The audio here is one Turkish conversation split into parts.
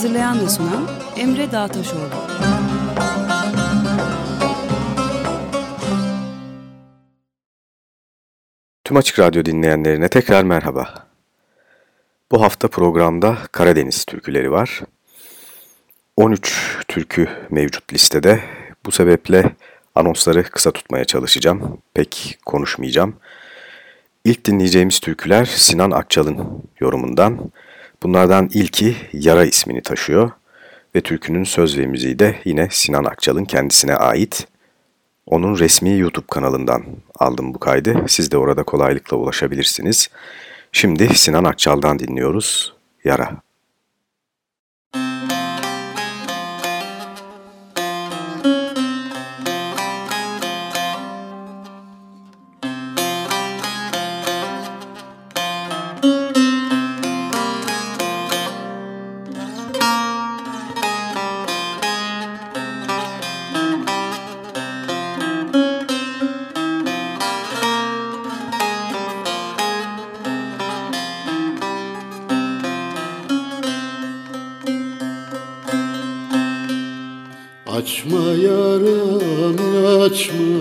Hazırlayan ve sunan Emre Dağtaşoğlu. Tüm Açık Radyo dinleyenlerine tekrar merhaba. Bu hafta programda Karadeniz türküleri var. 13 türkü mevcut listede. Bu sebeple anonsları kısa tutmaya çalışacağım. Pek konuşmayacağım. İlk dinleyeceğimiz türküler Sinan Akçal'ın yorumundan. Bunlardan ilki Yara ismini taşıyor ve türkünün söz ve müziği de yine Sinan Akçal'ın kendisine ait. Onun resmi YouTube kanalından aldım bu kaydı. Siz de orada kolaylıkla ulaşabilirsiniz. Şimdi Sinan Akçal'dan dinliyoruz. Yara. kaçmış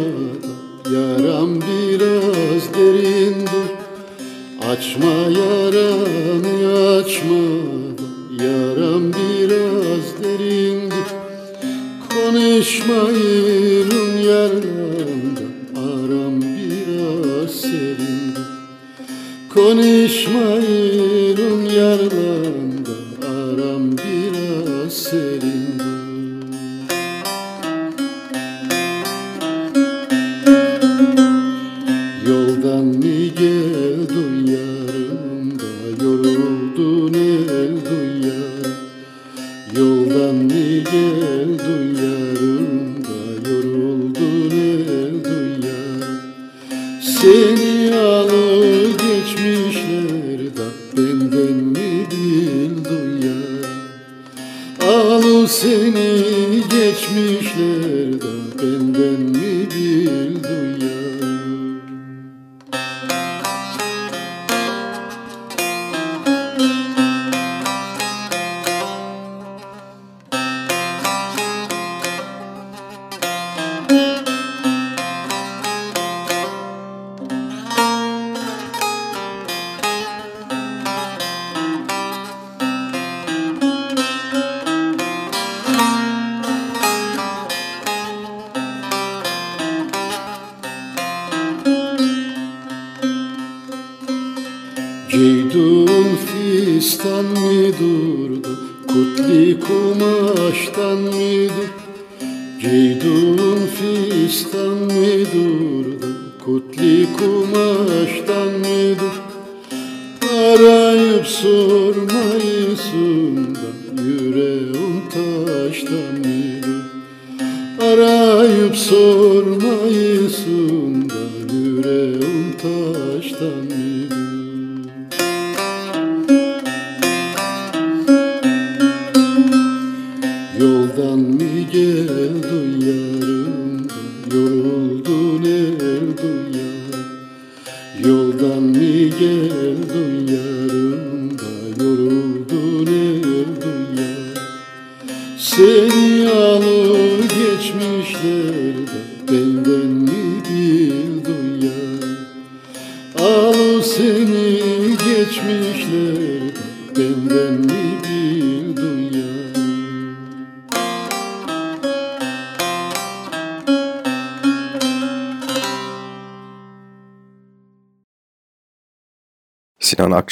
Sinan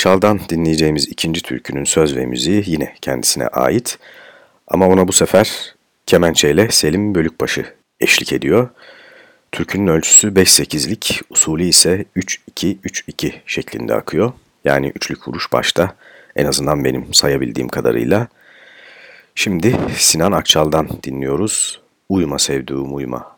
Şal'dan dinleyeceğimiz ikinci türkünün söz ve müziği yine kendisine ait. Ama ona bu sefer kemençeyle Selim Bölükbaşı eşlik ediyor. Türkünün ölçüsü 5-8'lik, usulü ise 3-2-3-2 şeklinde akıyor. Yani üçlük vuruş başta en azından benim sayabildiğim kadarıyla. Şimdi Sinan Akçal'dan dinliyoruz. Uyuma sevduğum uyuma.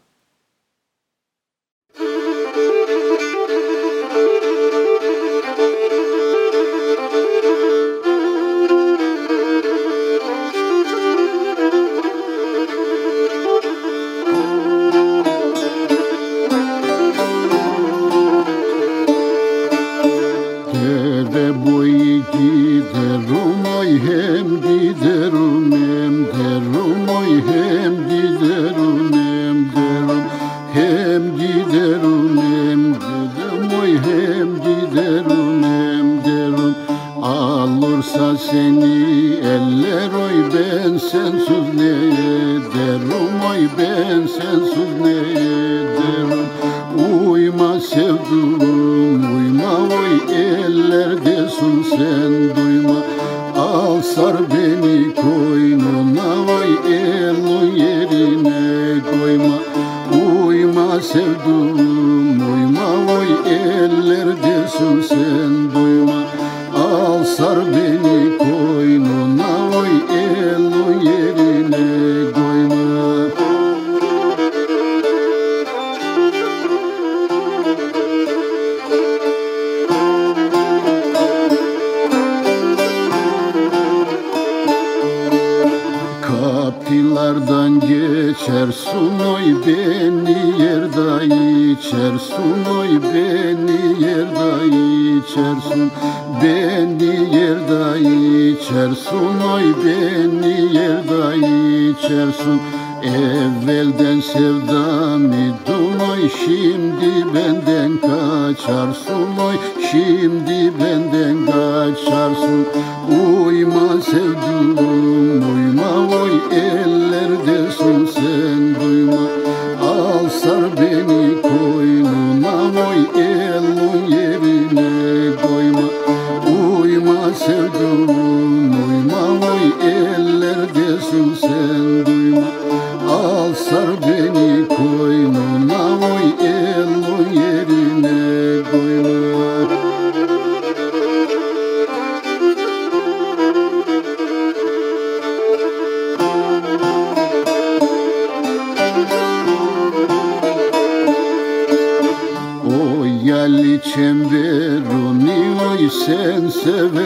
seni eller oy ben sensiz ne ederim oy ben sensiz ne ederim Uyma sevdum uyma oy ellerdesin sen duyma. Al sar beni koynuna oy elun yerine koyma. Uyma sevdum uyma oy ellerdesin sen içersin Beni yerda içersin. Oy beni yerda içersin. Evvelden sevdam idim oy Şimdi benden kaçarsın. Oy Şimdi benden kaçarsın. Uyma sevdiğim uyma oy Ellerdesin.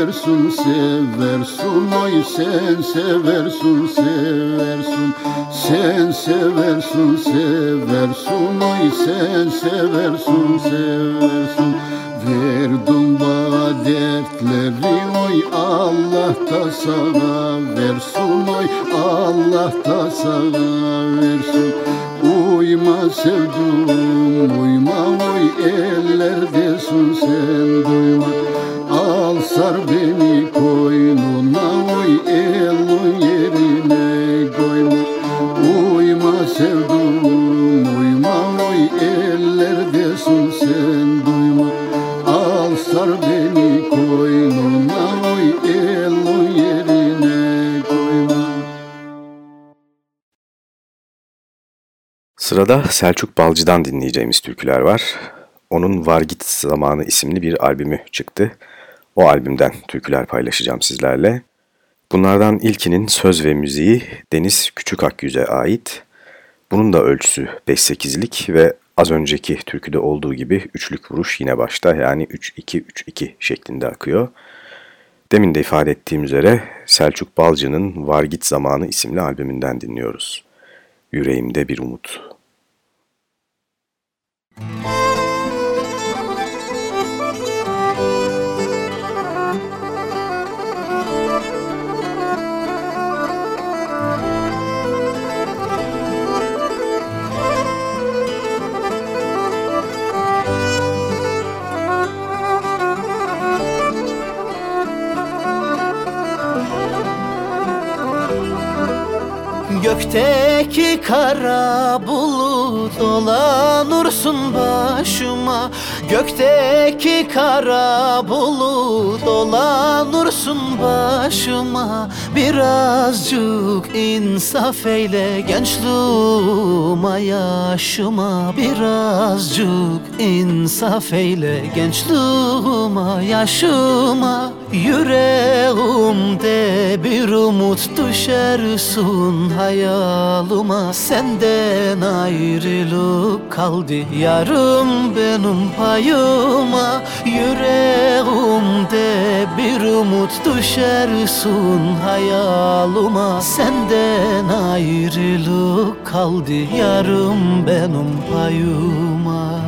seversun seversun. Oy sen seversun seversun. Sen seversun seversun. Oy sen seversun seversun. Verdim bana dertleri. Oy Allah da sana versun. Oy Allah da sana versun. Uyma sevdum Sırada Selçuk Balcı'dan dinleyeceğimiz türküler var. Onun Vargit Zamanı isimli bir albümü çıktı. O albümden türküler paylaşacağım sizlerle. Bunlardan ilkinin söz ve müziği Deniz Küçük Akyüz'e ait. Bunun da ölçüsü 5-8'lik ve az önceki türküde olduğu gibi üçlük vuruş yine başta yani 3-2-3-2 şeklinde akıyor. Demin de ifade ettiğim üzere Selçuk Balcı'nın Vargit Zamanı isimli albümünden dinliyoruz. Yüreğimde bir umut gökte iki kara bulut dolanursun başıma. Gökteki kara bulut dolanursun başıma. Birazcık insaf eyle gençluğuma yaşıma. Birazcık insaf eyle gençluğuma yaşıma. Yüreğimde bir umut düşersin hayalıma. Senden ayrılık kaldı yarım benim payıma. Yüreğimde bir umut düşersin hayalıma. Senden ayrılık kaldı yarım benim payıma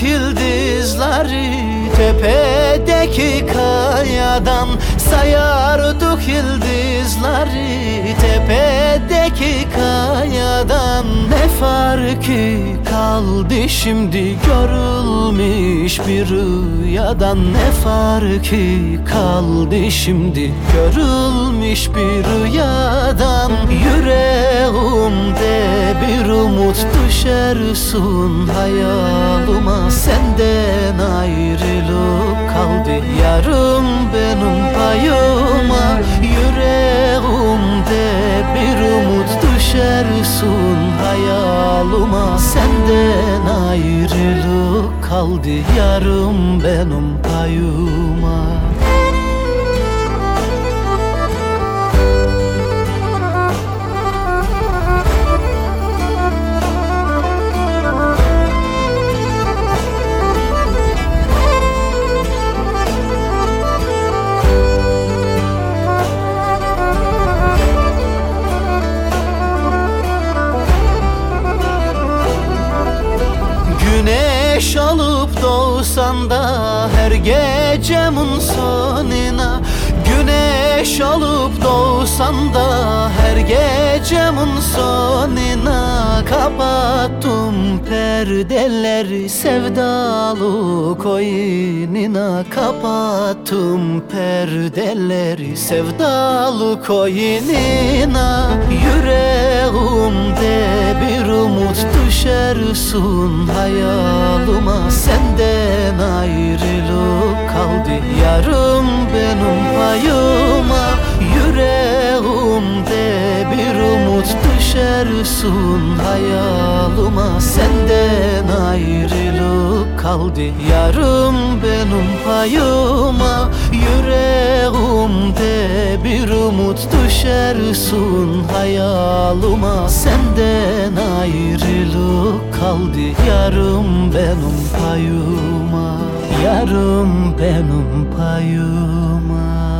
Sayardık yıldızları tepedeki kayadan Sayardık yıldızları tepedeki kayadan Ne farkı kaldı şimdi? Görülmüş bir rüyadan Ne farkı kaldı şimdi? Görülmüş bir rüyadan Yüreğimde bir umut düşersin hayalıma. Senden ayrılık kaldı yarım benim payıma. Yüreğimde bir umut düşersin hayalıma. Senden ayrılık kaldı yarım benim payıma doğsan da her gecemin sonuna Güneş alıp doğsan da her gecemin sonuna Kapattım perdeleri sevdalı koyununa Kapattım perdeleri. Sevdalı koyununa Yüreğimde bir umut düşersin hayalıma. Senden ayrılık kaldı yarım benim payıma. Yüreğimde bir umut düşersin hayalıma. Senden ayrılık kaldı yarım benim payıma. Yüreğimde bir umut düşersin hayalıma. Senden ayrılık kaldı yarım benim payıma. Yarım benim payıma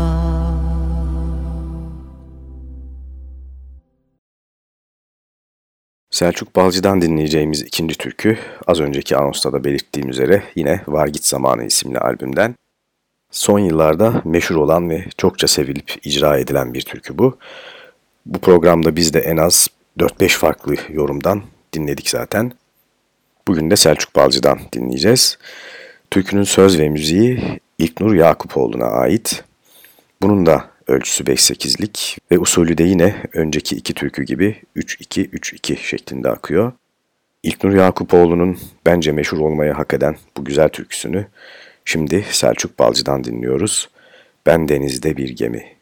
Selçuk Balcı'dan dinleyeceğimiz ikinci türkü az önceki anonsta da belirttiğim üzere yine Var Git Zamanı isimli albümden. Son yıllarda meşhur olan ve çokça sevilip icra edilen bir türkü bu. Bu programda biz de en az 4-5 farklı yorumdan dinledik zaten. Bugün de Selçuk Balcı'dan dinleyeceğiz. Türkünün söz ve müziği İlknur Yakupoğlu'na ait. Bunun da ölçüsü 5-8'lik ve usulü de yine önceki iki türkü gibi 3-2-3-2 şeklinde akıyor. İlknur Yakupoğlu'nun bence meşhur olmaya hak eden bu güzel türküsünü şimdi Selçuk Balcı'dan dinliyoruz. Ben denizde bir gemi.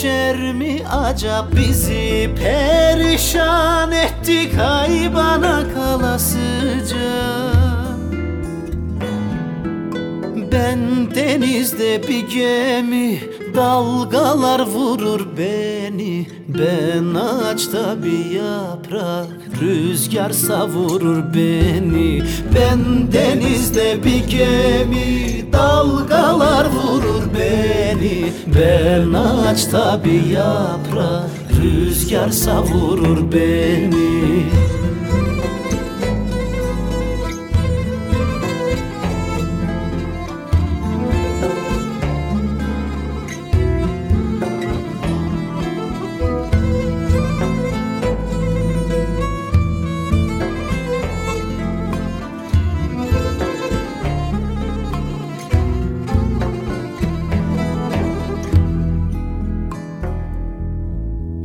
geçer mi acaba bizi? Perişan etti kaybana kalasıca Ben denizde bir gemi Dalgalar vurur beni Ben ağaçta bir yaprak Rüzgar savurur beni. Ben denizde bir gemi Dalgalar vurur beni. Ben ağaçta bir yaprak Rüzgar savurur beni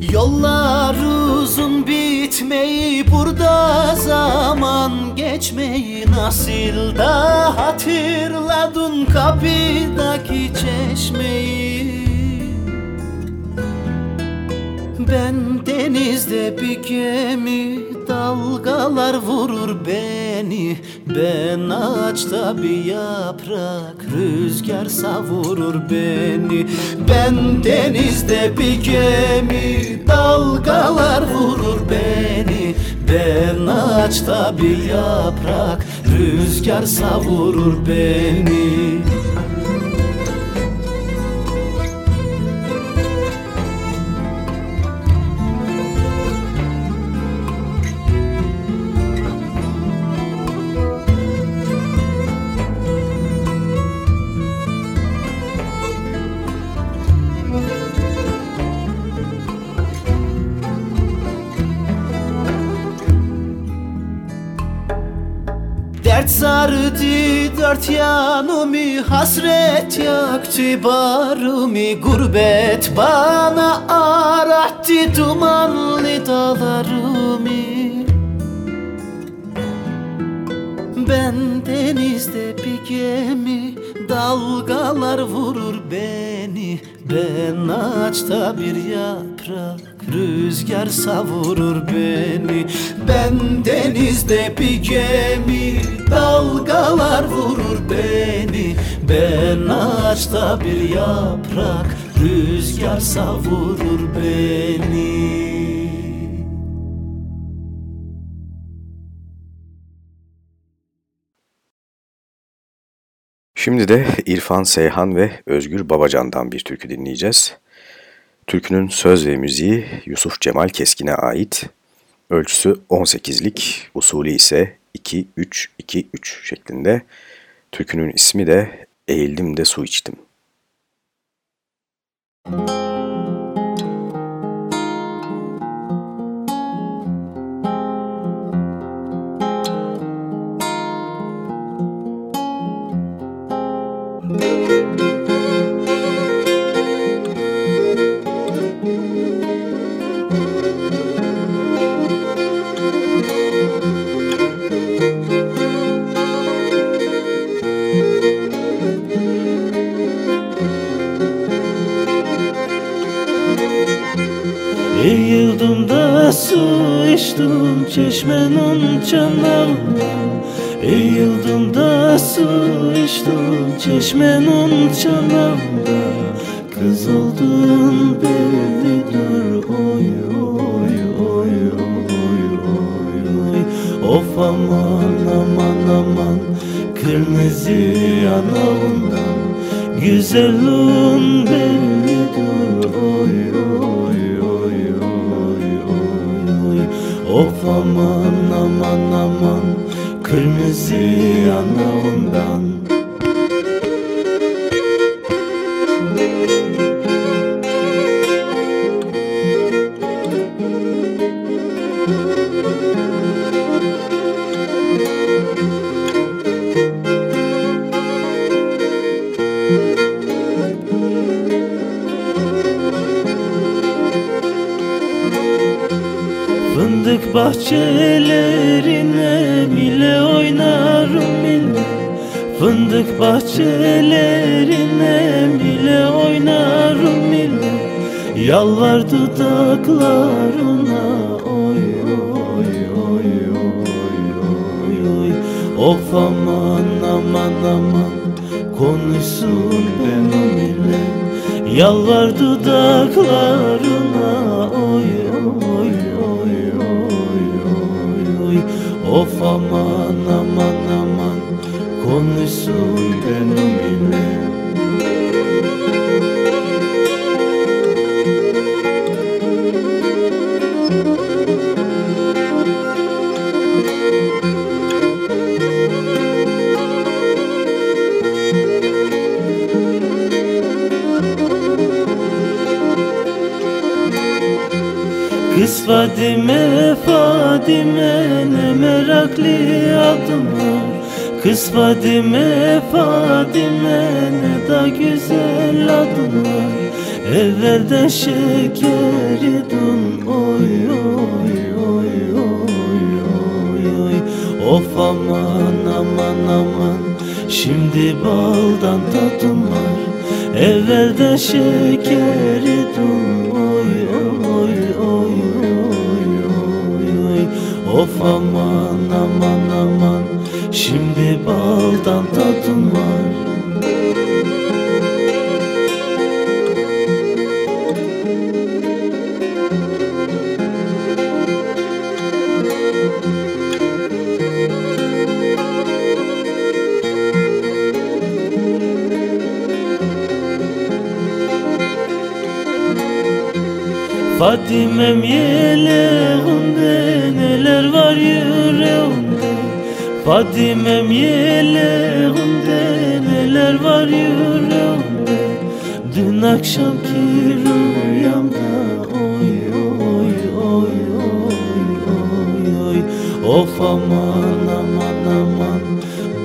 Yollar uzun bitmeyi burada zaman geçmeyi nasıl da hatırladın kapıdaki çeşmeyi? Ben denizde bir gemi Dalgalar vurur beni. Ben ağaçta bir yaprak Rüzgar savurur beni. Ben denizde bir gemi Dalgalar vurur beni. Ben ağaçta bir yaprak Rüzgar savurur beni dört yanımı Hasret yaktı barımı Gurbet bana arattı Dumanlı dağlarımı Ben denizde bir gemi Dalgalar vurur beni. Ben ağaçta bir yaprak Rüzgar savurur beni Ben denizde bir gemi Dalgalar vurur beni Ben ağaçta bir yaprak Rüzgar savurur beni Şimdi de İrfan Seyhan ve Özgür Babacan'dan bir türkü dinleyeceğiz. Türkünün söz ve müziği Yusuf Cemal Keskin'e ait. Ölçüsü 18'lik, usulü ise 2-3-2-3 şeklinde. Türkünün ismi de Eğildim de Su içtim. Müzik içtim çeşmenin çanağından Eğildim da su içtim çeşmenin çanağından Kız oldun bellidir oy oy oy oy oy oy. Of aman aman aman kırmızı yanağından Güzelin bellidir oy oy Of aman aman aman. Kırmızı yanağından Fındık bahçelerine bile oynarım bile Yalvar dudaklarına oy oy oy oy oy oy. Of aman aman aman Konuşsun benim ile Yalvar dudaklarına Oy oy oy oy oy. Of aman Benim ile Kız Fadime Fadime ne meraklı adım var Kız Fadime Fadime ne da güzel adım var Evvelden şekeri dun oy oy oy oy oy oy. Of aman aman aman şimdi baldan tadım var. Evvelden şekeri dun oy oy oy oy oy oy. Of aman aman aman şimdi baldan tadım var. Fadimem yeleğinde neler var yüreğimde Fadimem yeleğinde neler var yüreğimde? Dün akşamki rüyamda oy oy oy oy oy oy. Of aman aman aman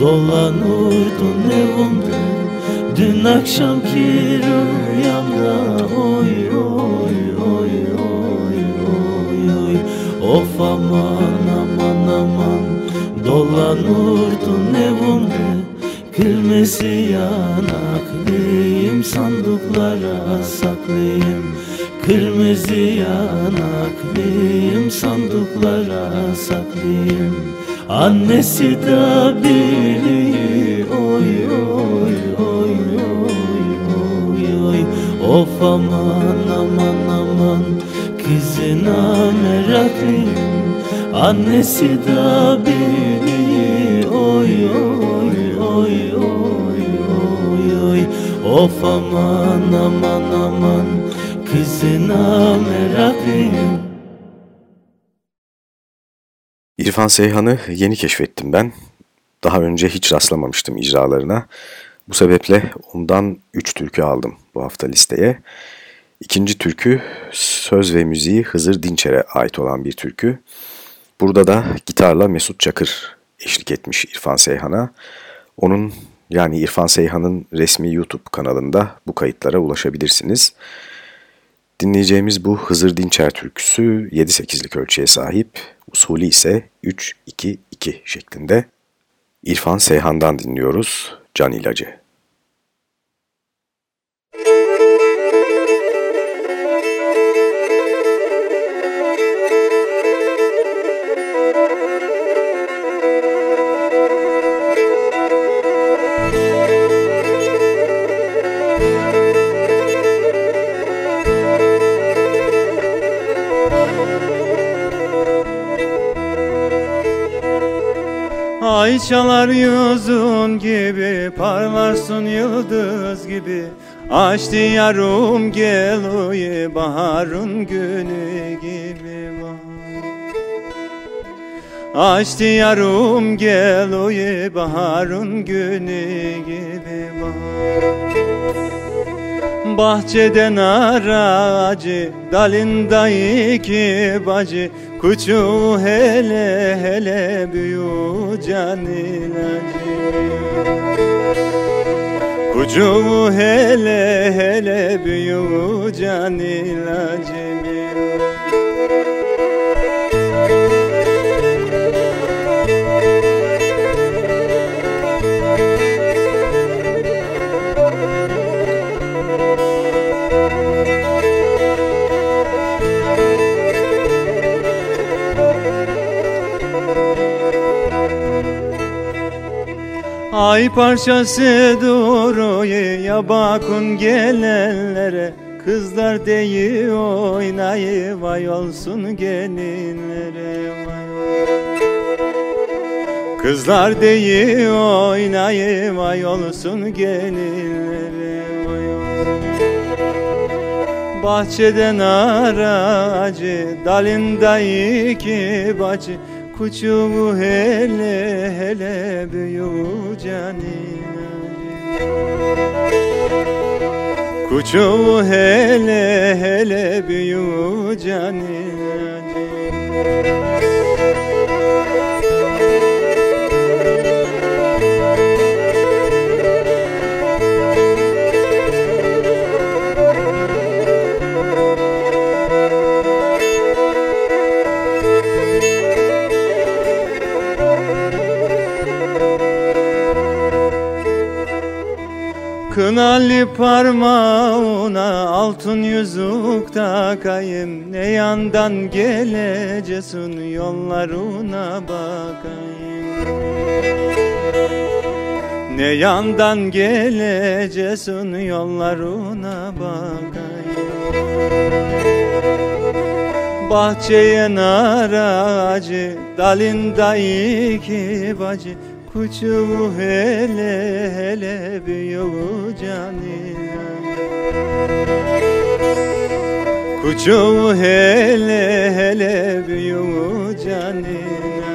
dolanırdın evimde. Dün akşamki rüyamda oy oy oy oy oy oy. Of aman dolanırdın evimde Kırmızı yanaklıyım sandıklara saklayayım Kırmızı yanaklıyım sandıklara saklayayım Annesi de biliyor. Oy oy oy oy oy oy. Of aman aman aman. Kızına meraklıyım. Annesi de biliyor Of aman aman aman kızına meraklıyım İrfan Seyhan'ı yeni keşfettim ben. Daha önce hiç rastlamamıştım icralarına. Bu sebeple ondan 3 türkü aldım bu hafta listeye. İkinci türkü söz ve müziği Hızır Dinçer'e ait olan bir türkü. Burada da gitarla Mesut Çakır eşlik etmiş İrfan Seyhan'a. Onun yani İrfan Seyhan'ın resmi YouTube kanalında bu kayıtlara ulaşabilirsiniz. Dinleyeceğimiz bu Hızır Dinçer türküsü 7-8'lik ölçüye sahip, usulü ise 3-2-2 şeklinde. İrfan Seyhan'dan dinliyoruz Can İlacı. Ay çalar yüzün gibi Parlarsın yıldız gibi. Açtı yarım geluyi Baharın günü gibi Açtı yarım geluyi Baharın günü gibi Bahçeden aracı Dalında iki bacı. Kuçu hele hele büyü can ilacı. Kuçu hele hele büyü can ilacı Ay parçası dur Hele bakın gelenlere. Kızlar deyi oynayı vay olsun gelinlere Kızlar deyi oynayı vay olsun gelinlere vay olsun. Bahçeden aracı dalında iki bacı Kuçuğu hele hele büyük canina Kuçu hele hele büyü canına Kınalı parmağına altın yüzük takayım Ne yandan gelecesin yollarına bakayım. Ne yandan gelecesin yollarına bakayım. Bahçeye nar ağacı dalında iki bacı Kuçu hele hele büyük canina Kuçu hele hele büyük canina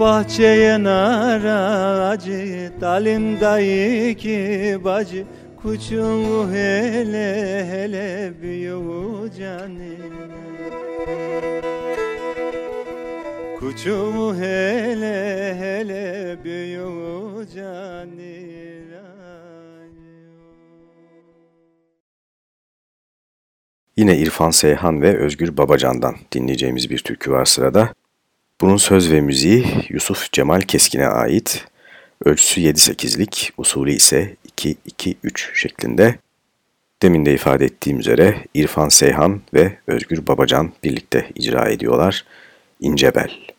Bahçeye nar ağacı dalında iki bacı. Kuçu hele hele büyük canina Kuçu hele hele canina Yine İrfan Seyhan ve Özgür Babacan'dan dinleyeceğimiz bir türkü var sırada. Bunun söz ve müziği Yusuf Cemal Keskin'e ait. Ölçüsü 7-8'lik, usulü ise 2-2-3 şeklinde. Demin de ifade ettiğim üzere İrfan Seyhan ve Özgür Babacan birlikte icra ediyorlar. İncebel.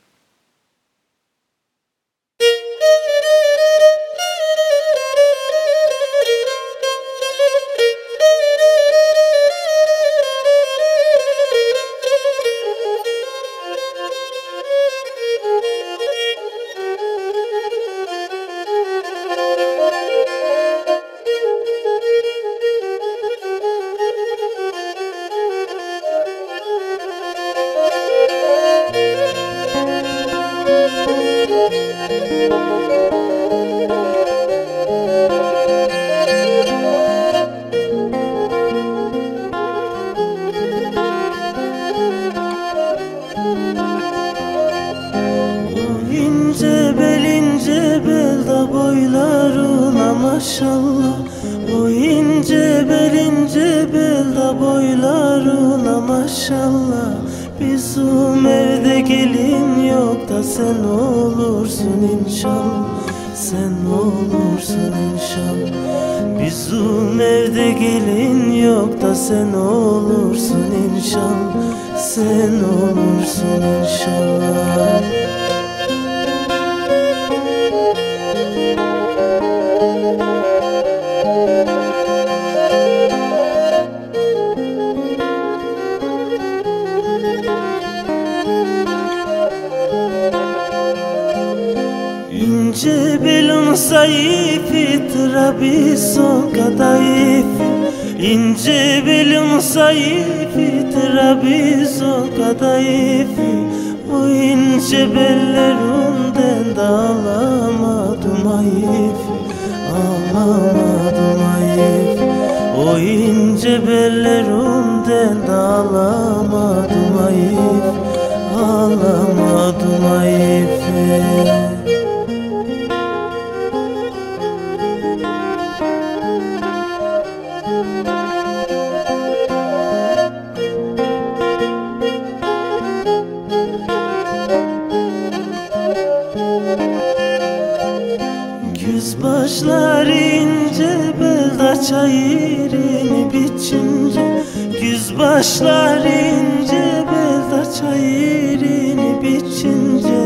boylarına maşallah. O ince bel ince bel da boylarına maşallah olursun Evde gelin yok da sen olursun inşallah. Sen olursun inşallah. Bizim evde gelin yok da sen olursun inşallah. Sen olursun inşallah. ربي سوق ضعيف ينجيب المصيف ربي سوق ضعيف وينجيب الروندن دالamadım ayıf Alamadım ayıf O ince bellerimden dalamadım ayıf Alamadım ayıf çayırını biçince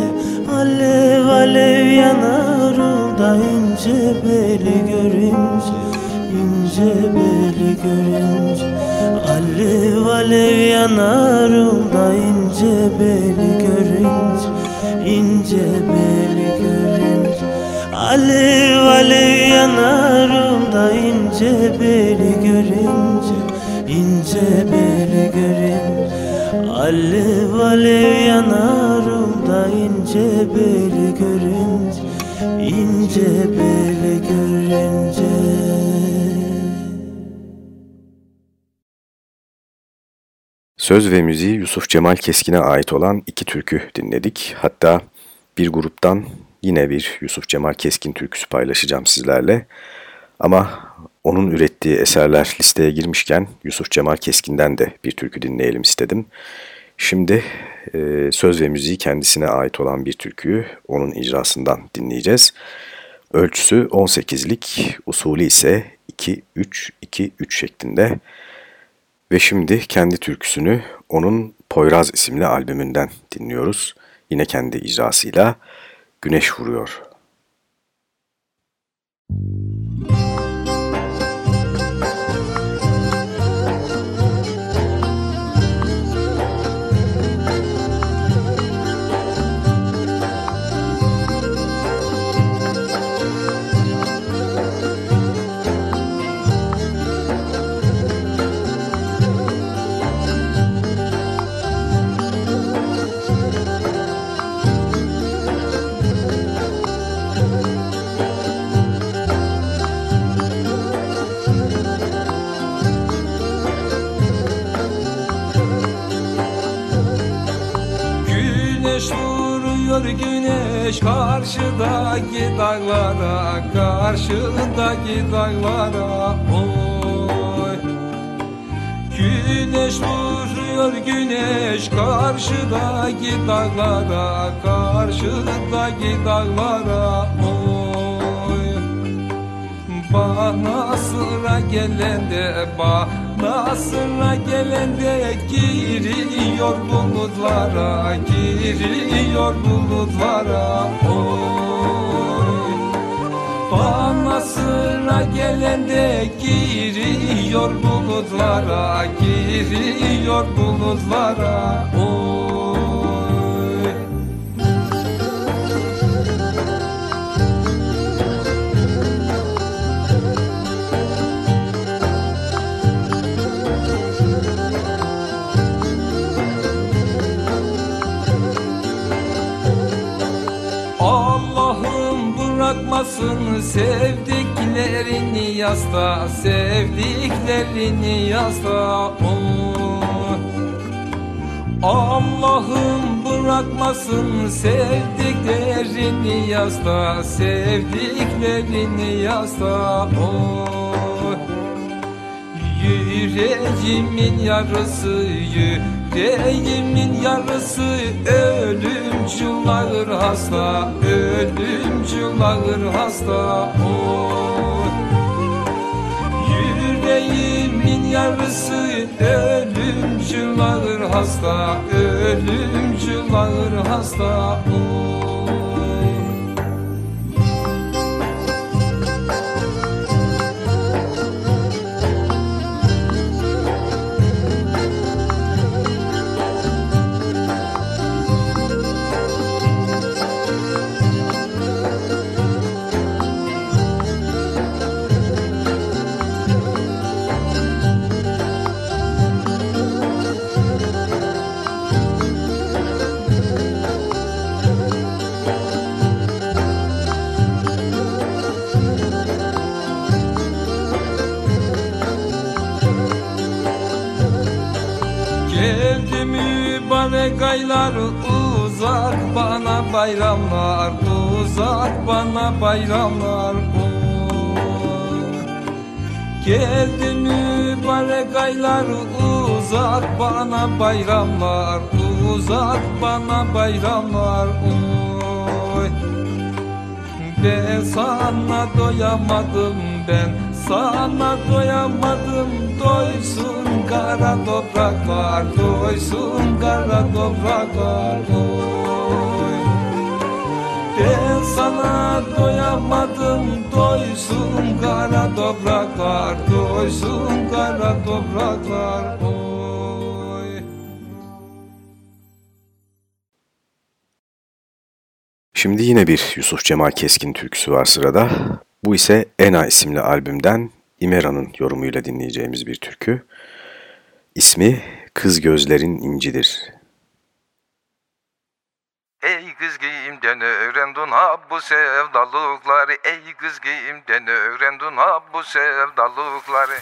Alev alev yanar yanarımda ince beli görünce ince beli görünce. Alev alev yanarımda ince beli alev yanarımda ince beli görünce ince beli görünce Alev alev yanarımda ince beli görünce ince beli görünce Söz ve müziği Yusuf Cemal Keskin'e ait olan iki türkü dinledik. Hatta bir gruptan yine bir Yusuf Cemal Keskin türküsü paylaşacağım sizlerle. Ama onun ürettiği eserler listeye girmişken Yusuf Cemal Keskin'den de bir türkü dinleyelim istedim. Şimdi e, söz ve müziği kendisine ait olan bir türküyü onun icrasından dinleyeceğiz. Ölçüsü 18'lik, usulü ise 2-3-2-3 şeklinde. Ve şimdi kendi türküsünü onun Poyraz isimli albümünden dinliyoruz. Yine kendi icrasıyla Güneş Vuruyor. Müzik karşıdaki dağlara Karşıdaki dağlara oy. Güneş vuruyor güneş karşıdaki dağlara Karşıdaki dağlara oy. Bana sıra gelende bana sıra gelende giriyor bulutlara Giriyor bulutlara. Oy. Bana sıra gelende giriyor bulutlara Giriyor bulutlara. Oy bırakmasın sevdiklerini yasta sevdiklerini yasta oh. Allah'ım bırakmasın sevdiklerini yasta sevdiklerini yasta oh. Yüreğimin yarısı yüreğimin yarısı ölümcül ağır hasta ölümcül ağır hasta oh. Yüreğimin yarısı ölümcül ağır hasta ölümcül ağır hasta oh. Aylar uzak bana bayramlar uzak bana bayramlar oh. Geldi mübarek aylar uzak bana bayramlar uzak bana bayramlar oy Ben sana doyamadım ben sana doyamadım doysun kara topraklar Doysun kara topraklar Doy Ben sana doyamadım doysun kara topraklar Doysun kara topraklar oy. Şimdi yine bir Yusuf Cemal Keskin türküsü var sırada. Bu ise Ena isimli albümden İmera'nın yorumuyla dinleyeceğimiz bir türkü. İsmi Kız Gözlerin İncidir. Ey kız giyimden öğrendin ha bu sevdalıkları Ey kız giyimden öğrendin ha bu sevdalıkları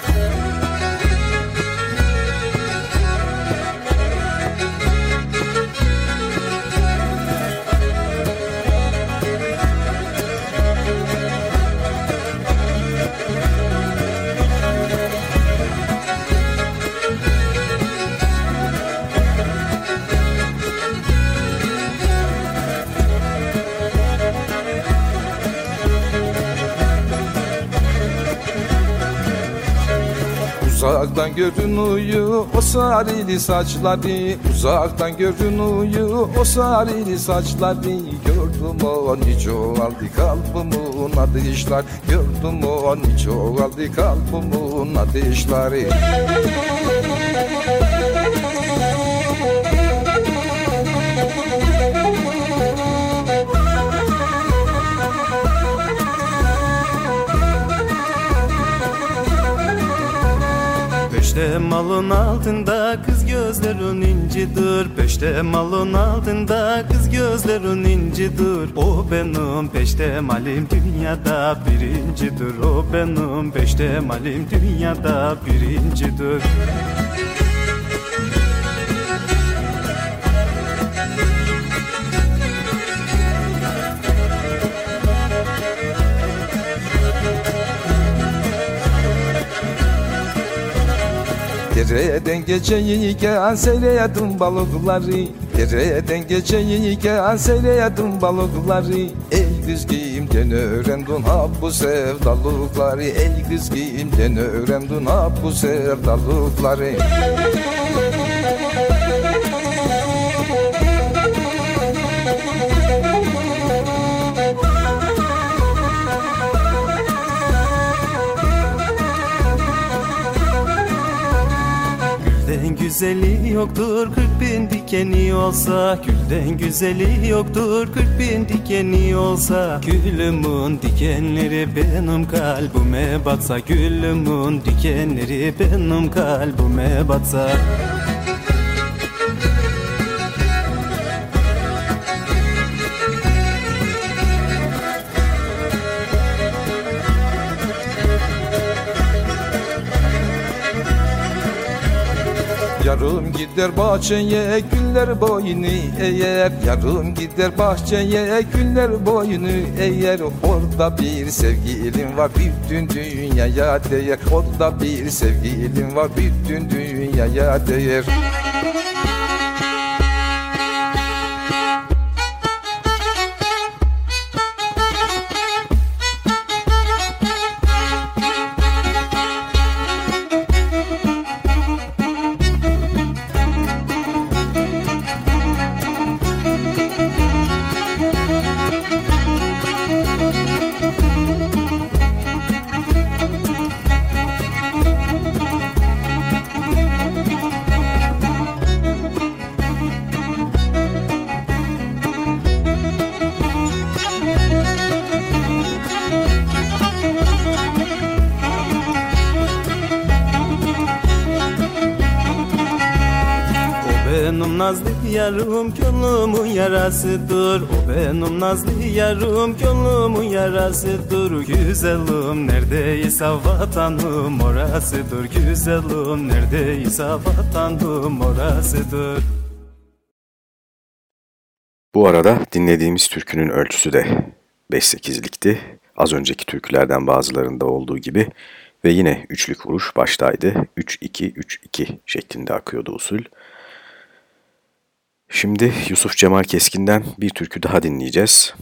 Uzaktan görünüyor o sarili saçları. Uzaktan görünüyor o sarili saçları. Gördüm o nice aldı kalbimin ateşler. Gördüm o nice aldı kalbimin ateşleri Peşte malın altında kız gözlerin incidir. Peşte malın altında kız gözlerin incidir. O benim peşte malim dünyada birincidir. O benim peşte malim dünyada birincidir Dereden geçeyken seyredim balıkları Dereden geçeyken seyredim balıkları Ey kız kimden öğrendin ha bu sevdalıkları. Ey kız kimden öğrendin ha bu sevdalıkları güzeli yoktur kırk bin dikeni olsa. Gülden güzeli yoktur kırk bin dikeni olsa. Gülümün dikenleri benim kalbime batsa. Gülümün dikenleri benim kalbime batsa Yarım gider bahçeye güller boyunu eğer. Yarım gider bahçeye güller boyunu eğer. Orada bir sevgilim var bütün dünyaya değer. Orada bir sevgilim var bütün dünyaya değer gönlümün yarasıdır O benim nazlı yarım gönlümün yarasıdır Güzelim neredeyse vatanım orasıdır Güzelim neredeyse vatanım orasıdır Bu arada dinlediğimiz türkünün ölçüsü de 5-8'likti. Az önceki türkülerden bazılarında olduğu gibi ve yine üçlük vuruş baştaydı. 3-2-3-2 şeklinde akıyordu usul. Şimdi Yusuf Cemal Keskin'den bir türkü daha dinleyeceğiz.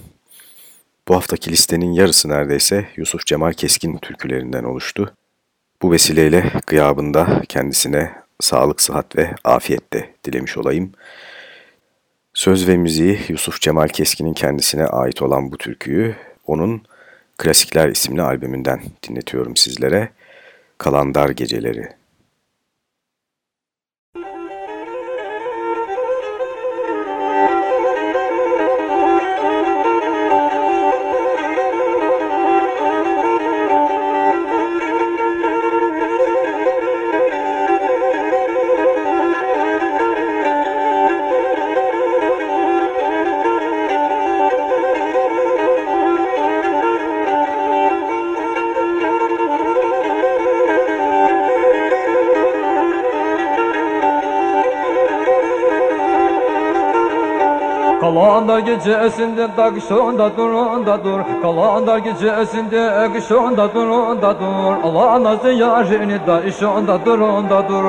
Bu haftaki listenin yarısı neredeyse Yusuf Cemal Keskin türkülerinden oluştu. Bu vesileyle gıyabında kendisine sağlık, sıhhat ve afiyet de dilemiş olayım. Söz ve müziği Yusuf Cemal Keskin'in kendisine ait olan bu türküyü onun Klasikler isimli albümünden dinletiyorum sizlere. Kalandar Geceleri. Kalandar gecesinde takışında dur onda dur. Kalandar gecesinde kışında dur onda dur. Allah nazı yarini da işonda dur onda dur.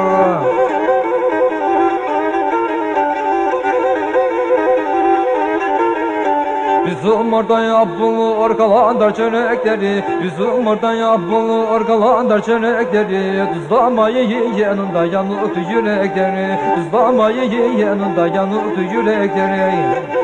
Bizim oradan yapılır kalandar çönekleri Bizim oradan yapılır kalandar çönekleri Tuzlamayı yanında yanıktı yürekleri. Tuzlamayı yanında yanıktı yürekleri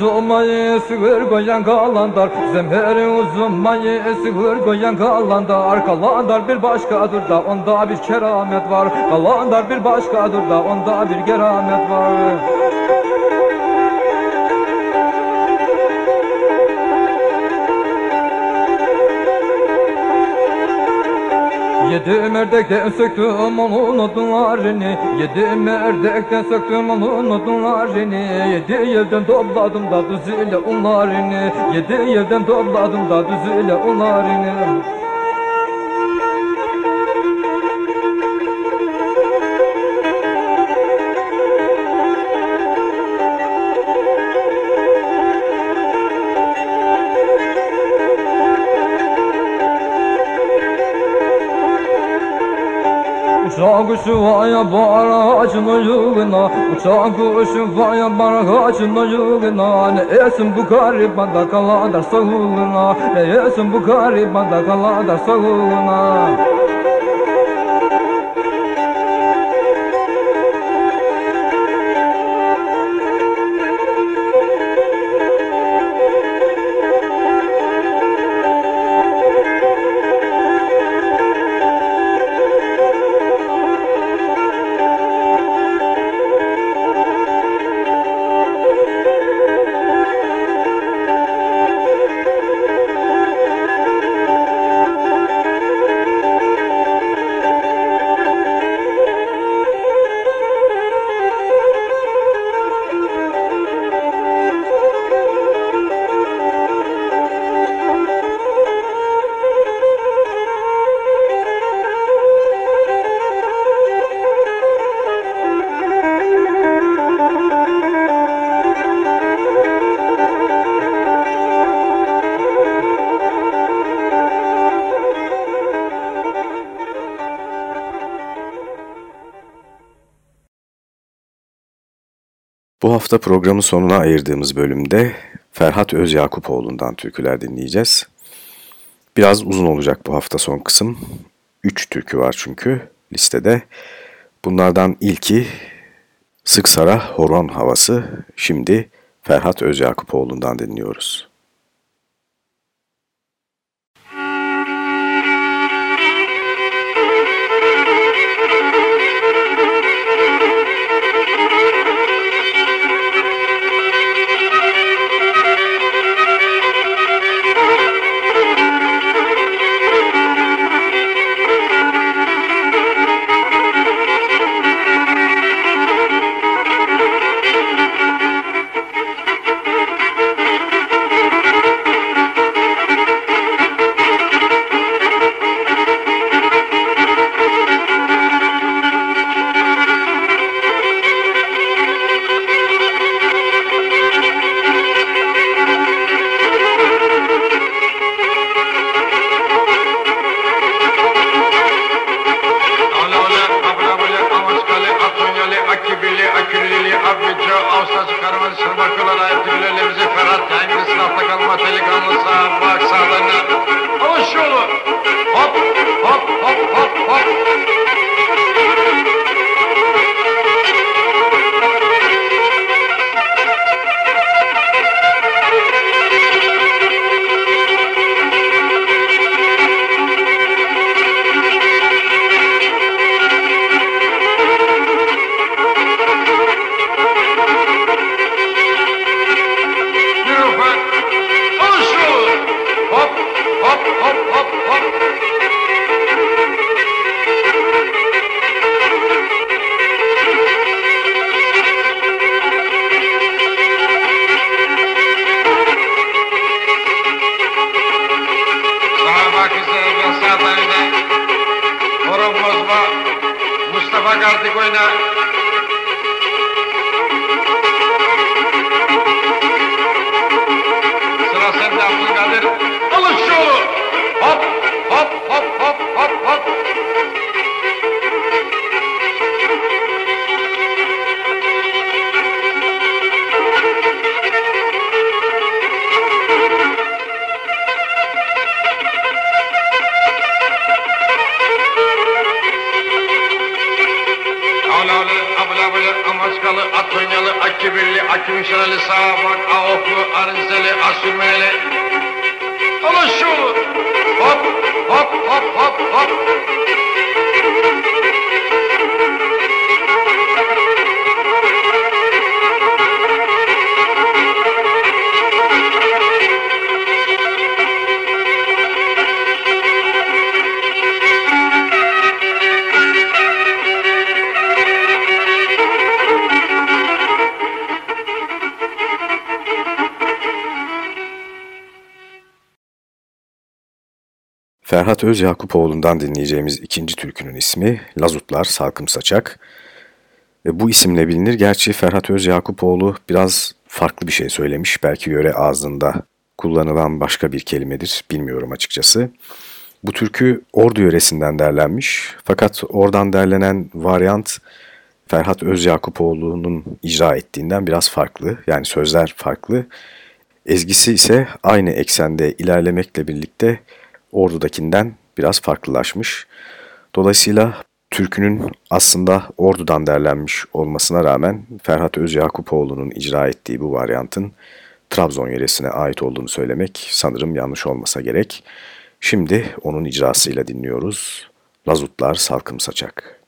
uzunmayı sığır koyan kalandar Zemherin uzunmayı sığır koyan kalandar Kalandar bir başkadır da onda bir keramet var. Kalandar bir başkadır da onda bir keramet var Yedi merdekten söktüm onun odunlarını. Yedi merdekten söktüm onun odunlarını. Yedi yerden topladım da düzüyle onlarını. Yedi yerden topladım da düzüyle onlarını Uçan kuşu vaya bar ağacın yığına Uçan kuşu vaya bar ağacın yığına Ne esin bu garibanda kaladar sağlığına Ne esin bu garibanda kaladar sağlığına Bu hafta programın sonuna ayırdığımız bölümde Ferhat Özyakupoğlu'ndan türküler dinleyeceğiz. Biraz uzun olacak bu hafta son kısım. Üç türkü var çünkü listede. Bunlardan ilki Sık Sara Horon Havası. Şimdi Ferhat Özyakupoğlu'ndan dinliyoruz. Ferhat Öz Yakupoğlu'ndan dinleyeceğimiz ikinci türkünün ismi Lazutlar Salkım Saçak. Ve bu isimle bilinir. Gerçi Ferhat Öz Yakupoğlu biraz farklı bir şey söylemiş. Belki yöre ağzında kullanılan başka bir kelimedir. Bilmiyorum açıkçası. Bu türkü Ordu yöresinden derlenmiş. Fakat oradan derlenen varyant Ferhat Öz Yakupoğlu'nun icra ettiğinden biraz farklı. Yani sözler farklı. Ezgisi ise aynı eksende ilerlemekle birlikte Ordu'dakinden biraz farklılaşmış. Dolayısıyla türkünün aslında Ordu'dan derlenmiş olmasına rağmen Ferhat Öz Yakupoğlu'nun icra ettiği bu varyantın Trabzon yöresine ait olduğunu söylemek sanırım yanlış olmasa gerek. Şimdi onun icrasıyla dinliyoruz. Lazutlar Salkım Saçak.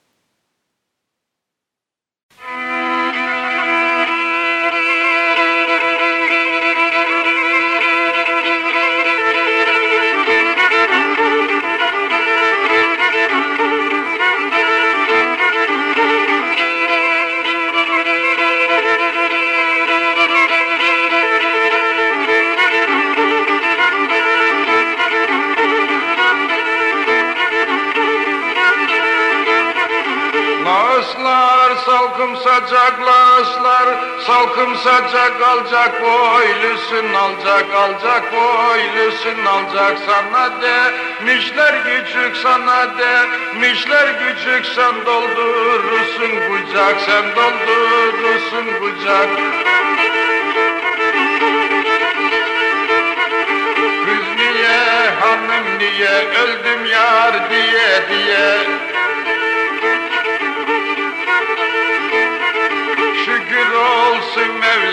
Salkım sacaklaşlar Salkım sacak alacak boylusun alacak alacak boylusun alacak. Sana demişler küçük sana demişler küçük sen doldurursun kucak sen doldurursun kucak. Kız niye hanım niye öldüm yar diye diye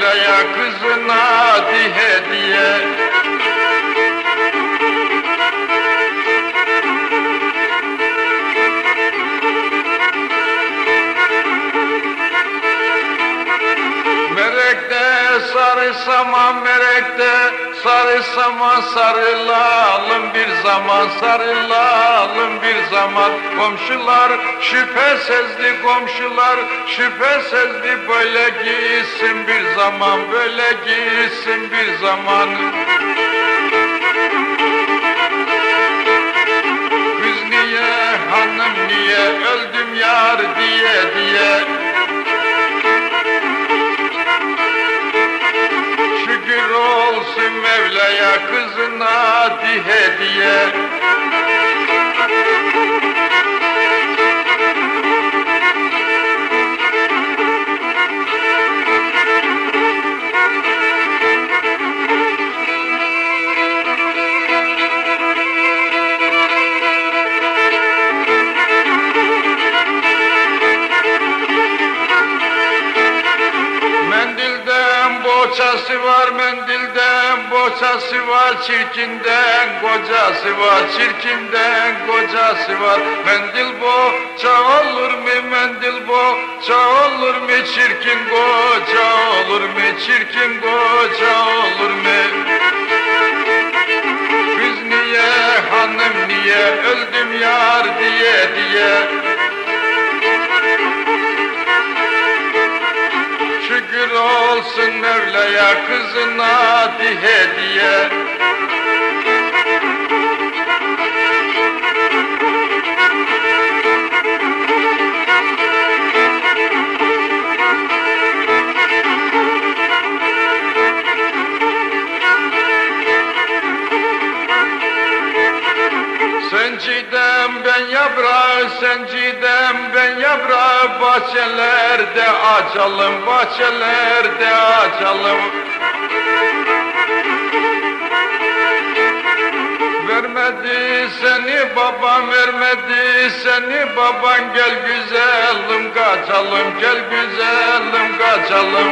Mevla'ya kızına di hediye Merekte sarı saman merekte sarı saman sarılalım bir zaman sarılalım bir zaman. Komşular şüphesizdi komşular şüphesizdi böyle giysin bir zaman böyle giysin bir zaman. Kız niye hanım niye öldüm yar diye diye Şükür olsun Mevla'ya kızına di hediye boçası var çirkinden kocası var çirkinden kocası var. Mendil boça olur mu mendil boça olur mu çirkin koca olur mu çirkin koca olur Mevla'ya kızına di hediye cidem ben yaprağı sen cidem ben yaprağı bahçelerde açalım bahçelerde açalım. Vermedi seni babam vermedi seni baban. Gel güzelim kaçalım gel güzelim kaçalım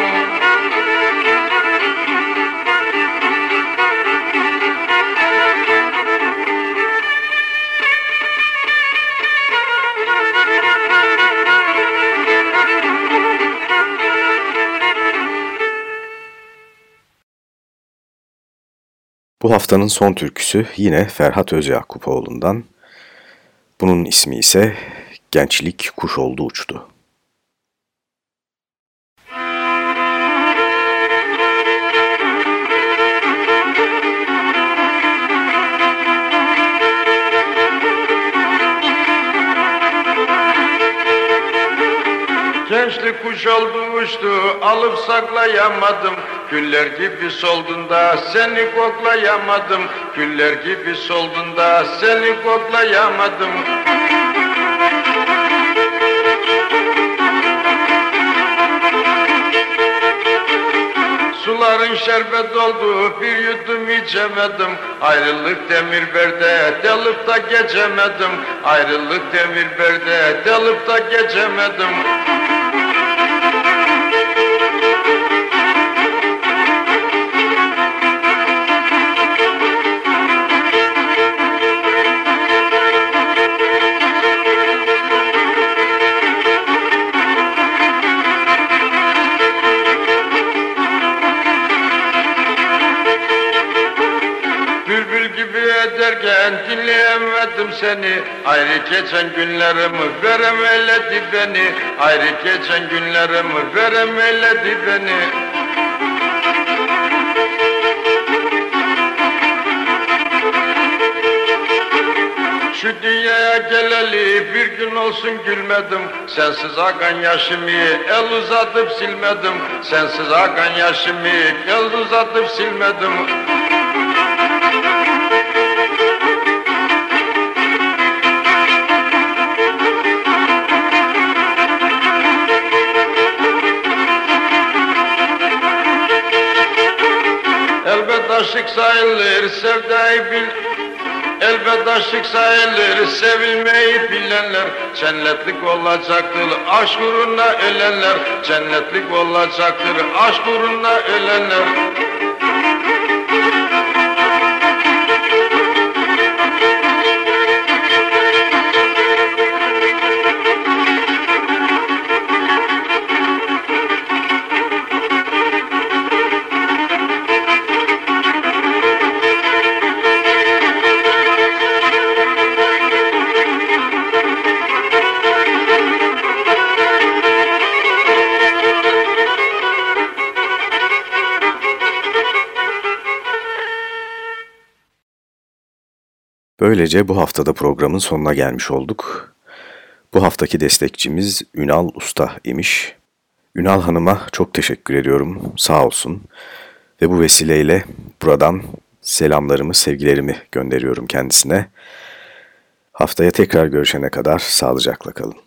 Bu haftanın son türküsü yine Ferhat Özyakupoğlu'ndan. Bunun ismi ise Gençlik Kuş Oldu Uçtu. Gençlik kuş oldu uçtu alıp saklayamadım. Güller gibi soldun da seni koklayamadım. Güller gibi soldun da seni koklayamadım. Suların şerbet oldu bir yudum içemedim. Ayrılık demir berde delıp da geçemedim. Ayrılık demir berde delıp da geçemedim dinleyemedim seni Ayrı geçen günlerimi veremeledi beni. Ayrı geçen günlerimi veremeledi beni. Şu dünyaya geleli bir gün olsun gülmedim. Sensiz akan yaşımı el uzatıp silmedim. Sensiz akan yaşımı el uzatıp silmedim Aşık sayılır sevdayı bil. Elbet aşık sayılır sevilmeyi bilenler. Cennetlik olacaktır aşk uğruna ölenler. Cennetlik olacaktır aşk uğruna ölenler Böylece bu haftada programın sonuna gelmiş olduk. Bu haftaki destekçimiz Ünal Usta imiş. Ünal Hanım'a çok teşekkür ediyorum, sağ olsun. Ve bu vesileyle buradan selamlarımı, sevgilerimi gönderiyorum kendisine. Haftaya tekrar görüşene kadar sağlıcakla kalın.